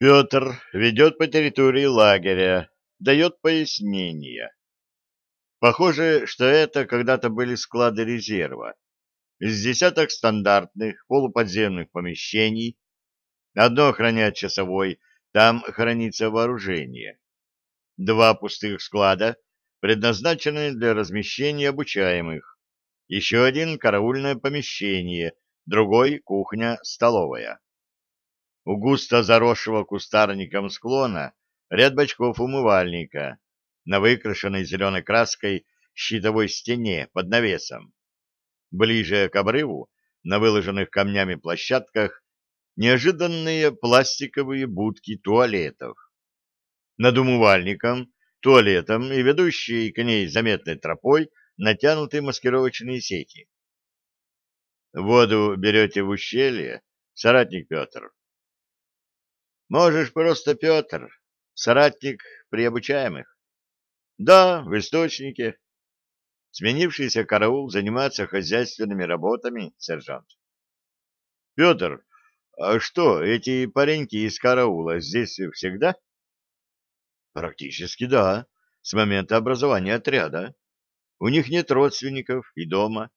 Петр ведет по территории лагеря, дает пояснения. Похоже, что это когда-то были склады резерва. Из десяток стандартных полуподземных помещений. Одно охраняет часовой, там хранится вооружение. Два пустых склада, предназначенные для размещения обучаемых. Еще один караульное помещение, другой кухня-столовая. У густо заросшего кустарником склона ряд бачков умывальника на выкрашенной зеленой краской щитовой стене под навесом. Ближе к обрыву, на выложенных камнями площадках, неожиданные пластиковые будки туалетов. Над умывальником, туалетом и ведущей к ней заметной тропой натянуты маскировочные сети. Воду берете в ущелье, соратник Петр, Можешь просто Петр, соратник при обучаемых. Да, в источнике. Сменившийся караул занимается хозяйственными работами, сержант. Петр, а что, эти пареньки из караула здесь всегда? Практически да, с момента образования отряда. У них нет родственников и дома.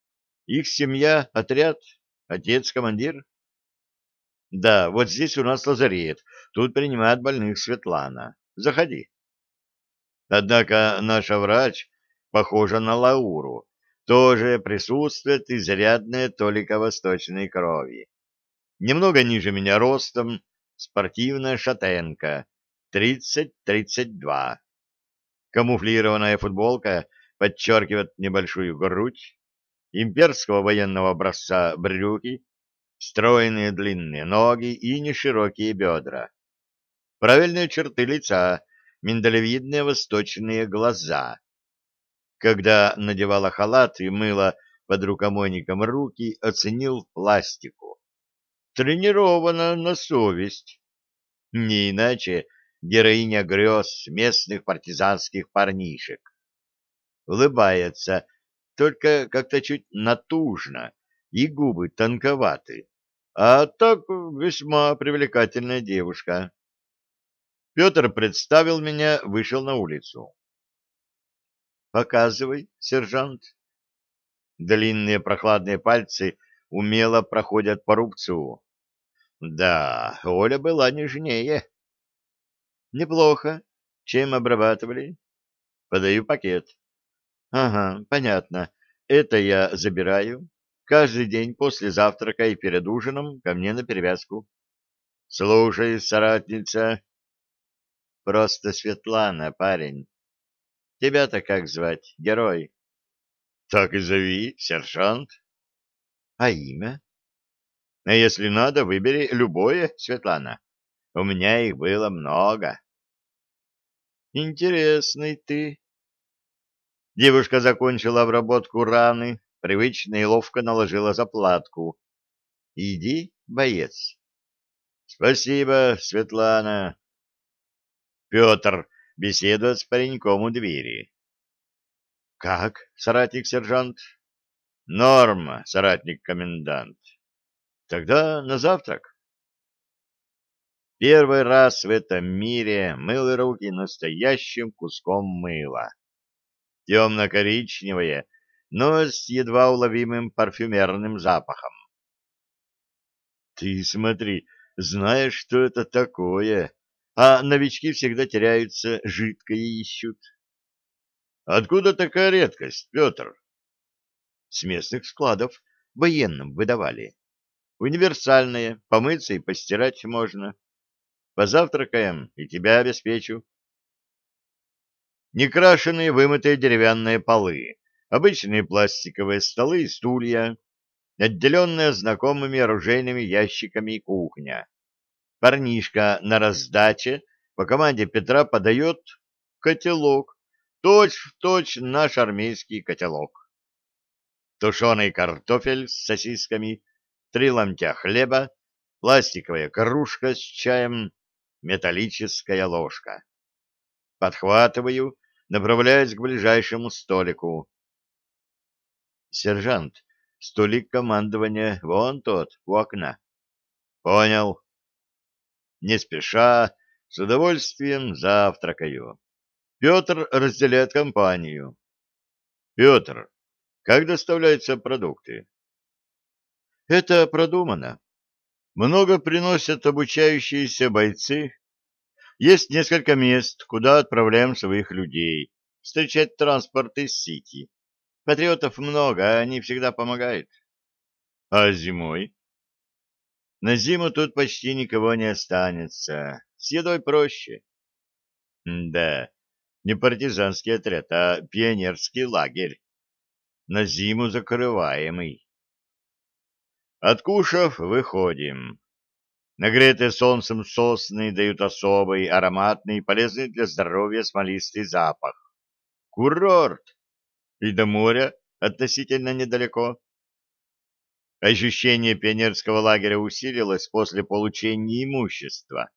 Их семья — отряд, отец-командир. Да, вот здесь у нас лазарет. Тут принимает больных Светлана. Заходи. Однако наша врач похожа на Лауру. Тоже присутствует изрядная толика восточной крови. Немного ниже меня ростом, спортивная шатенка, 30-32. Камуфлированная футболка подчеркивает небольшую грудь, имперского военного образца брюки, стройные длинные ноги и неширокие бедра. Правильные черты лица, миндалевидные восточные глаза. Когда надевала халат и мыла под рукомойником руки, оценил пластику. Тренирована на совесть. Не иначе героиня грез местных партизанских парнишек. Улыбается, только как-то чуть натужно, и губы тонковаты. А так весьма привлекательная девушка. Петр представил меня, вышел на улицу. «Показывай, сержант». Длинные прохладные пальцы умело проходят по рубцу. Да, Оля была нежнее. Неплохо. Чем обрабатывали? Подаю пакет. Ага, понятно. Это я забираю. Каждый день после завтрака и перед ужином ко мне на перевязку. Слушай, соратница. Просто Светлана, парень. Тебя-то как звать, герой? Так и зови, сержант. А имя? А если надо, выбери любое, Светлана. У меня их было много. Интересный ты. Девушка закончила обработку раны, привычно и ловко наложила заплатку. — Иди, боец. — Спасибо, Светлана. Петр беседует с пареньком у двери. — Как, соратник-сержант? — Норма, соратник-комендант. — Тогда на завтрак. Первый раз в этом мире мыл руки настоящим куском мыла. Темно-коричневое, но с едва уловимым парфюмерным запахом. Ты смотри, знаешь, что это такое, а новички всегда теряются, жидкое ищут. Откуда такая редкость, Петр? С местных складов военным выдавали. Универсальное, помыться и постирать можно. Позавтракаем, и тебя обеспечу. Некрашенные вымытые деревянные полы, обычные пластиковые столы и стулья, отделенная знакомыми оружейными ящиками кухня. Парнишка на раздаче по команде Петра подает котелок, точь-в-точь точь наш армейский котелок. Тушеный картофель с сосисками, три ломтя хлеба, пластиковая кружка с чаем, металлическая ложка. Подхватываю, направляюсь к ближайшему столику. Сержант, столик командования вон тот, у окна. Понял. Не спеша, с удовольствием завтракаю. Петр разделяет компанию. Петр, как доставляются продукты? Это продумано. Много приносят обучающиеся бойцы. Есть несколько мест, куда отправляем своих людей встречать транспорт из Сити. Патриотов много, а они всегда помогают. А зимой? На зиму тут почти никого не останется. С едой проще. да, не партизанский отряд, а пионерский лагерь. На зиму закрываемый. Откушав, выходим. Нагретые солнцем сосны дают особый, ароматный, полезный для здоровья смолистый запах. Курорт! И до моря относительно недалеко. Ощущение пионерского лагеря усилилось после получения имущества.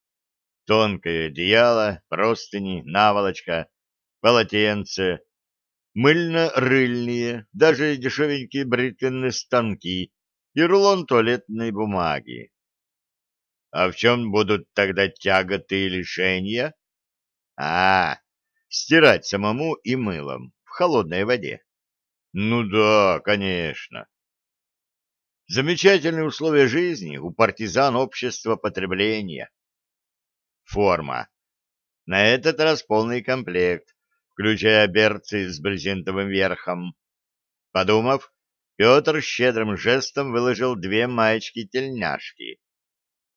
Тонкое одеяло, простыни, наволочка, полотенце, мыльно-рыльные, даже дешевенькие бритвенные станки и рулон туалетной бумаги. А в чем будут тогда тяготы и лишения? А, стирать самому и мылом в холодной воде. Ну да, конечно. Замечательные условия жизни у партизан общества потребления. Форма. На этот раз полный комплект, включая берцы с брезентовым верхом. Подумав, Петр щедрым жестом выложил две маечки-тельняшки.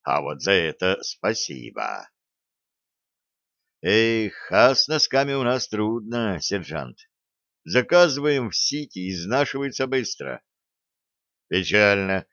А вот за это спасибо. Эх, а с носками у нас трудно, сержант. Заказываем в Сити, изнашивается быстро. Печально,